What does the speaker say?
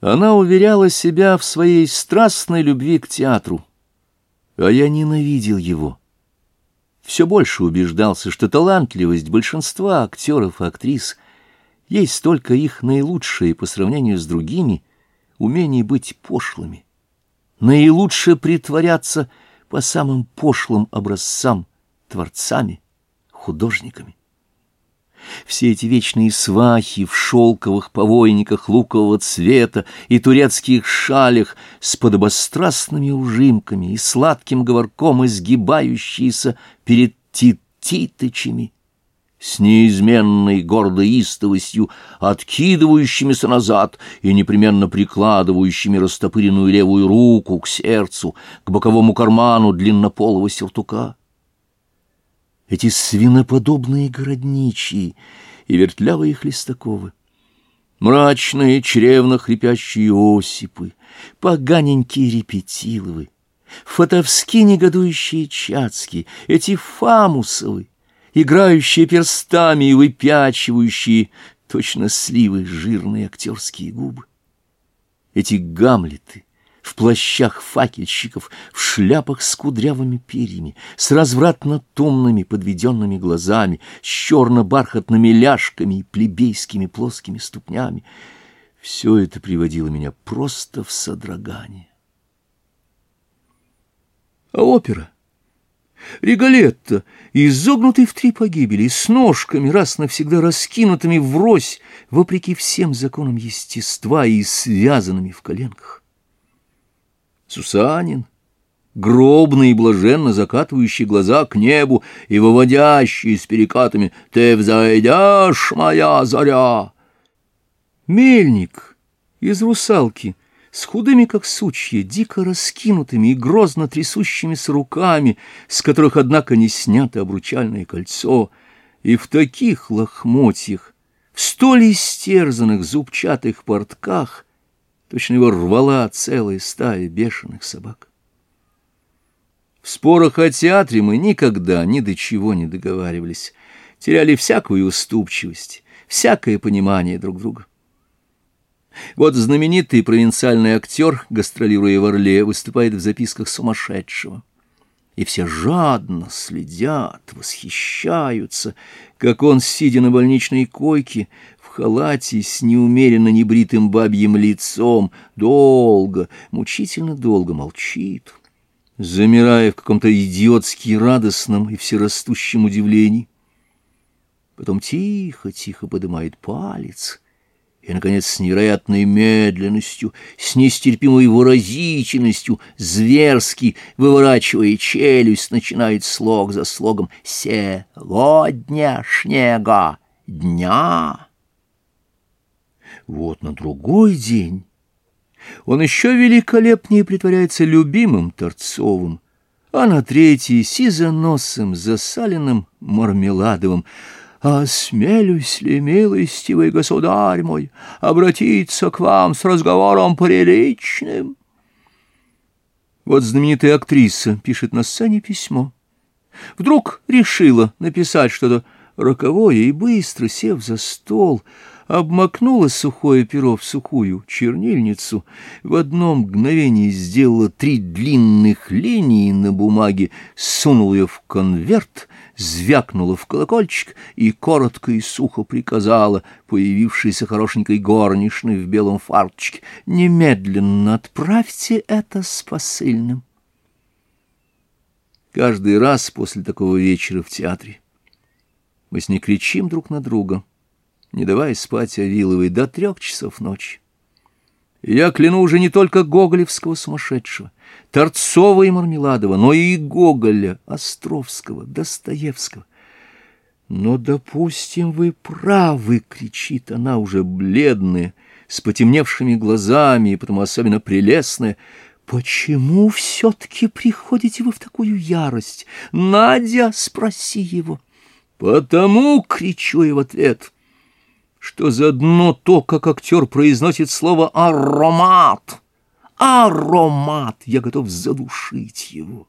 Она уверяла себя в своей страстной любви к театру. А я ненавидел его. Все больше убеждался, что талантливость большинства актеров и актрис есть только их наилучшие по сравнению с другими умение быть пошлыми. Наилучше притворяться по самым пошлым образцам творцами, художниками. Все эти вечные свахи в шелковых повойниках лукового цвета и турецких шалях с подобострастными ужимками и сладким говорком изгибающиеся перед тититычами, с неизменной гордой истовостью, откидывающимися назад и непременно прикладывающими растопыренную левую руку к сердцу, к боковому карману длиннополого сюртука эти свиноподобные городничьи и вертлявые хлестаковы, мрачные чревно хрипящие осипы, поганенькие репетиловы, фотовски негодующие чацки, эти фамусовы, играющие перстами и выпячивающие точно сливы жирные актерские губы, эти гамлеты, в плащах факельщиков, в шляпах с кудрявыми перьями, с развратно-томными подведенными глазами, с черно-бархатными ляжками и плебейскими плоскими ступнями. Все это приводило меня просто в содрогание. А опера? Риголетто, изогнутый в три погибели, с ножками, раз навсегда раскинутыми врозь, вопреки всем законам естества и связанными в коленках. Сусанин, гробный и блаженно закатывающий глаза к небу и выводящий с перекатами «Ты взойдешь, моя заря!» Мельник из «Русалки» с худыми, как сучья, дико раскинутыми и грозно трясущимися руками, с которых, однако, не снято обручальное кольцо, и в таких лохмотьях, в столь истерзанных зубчатых портках, Точно его рвала целая стая бешеных собак. В спорах о театре мы никогда ни до чего не договаривались, теряли всякую уступчивость, всякое понимание друг друга. Вот знаменитый провинциальный актер, гастролируя в Орле, выступает в записках сумасшедшего. И все жадно следят, восхищаются, как он, сидя на больничной койке, халате с неумеренно небритым бабьим лицом, долго, мучительно долго молчит, замирая в каком-то идиотски радостном и всерастущем удивлении. Потом тихо-тихо поднимает палец — и, наконец, с невероятной медленностью, с нестерпимой выразительностью, зверски, выворачивая челюсть, начинает слог за слогом «Сегодняшнего дня». Вот на другой день он еще великолепнее притворяется любимым Торцовым, а на третий — сизоносым, засаленным Мармеладовым. «А «Осмелюсь ли, милостивый государь мой, обратиться к вам с разговором приличным?» Вот знаменитая актриса пишет на сцене письмо. Вдруг решила написать что-то роковое и быстро, сев за стол — обмакнула сухое перо в сухую чернильницу, в одно мгновение сделала три длинных линии на бумаге, сунула ее в конверт, звякнула в колокольчик и коротко и сухо приказала появившейся хорошенькой горничной в белом фарточке «Немедленно отправьте это с посыльным». Каждый раз после такого вечера в театре мы с ней кричим друг на друга — не давая спать Авиловой до трех часов ночи. Я кляну уже не только гоголевского сумасшедшего, Торцова и Мармеладова, но и Гоголя, Островского, Достоевского. «Но, допустим, вы правы!» — кричит она уже бледная, с потемневшими глазами и потому особенно прелестная. «Почему все-таки приходите вы в такую ярость? Надя, спроси его!» «Потому!» — кричу я в ответ — что за дно то, как актер произносит слово «аромат». «Аромат!» Я готов задушить его.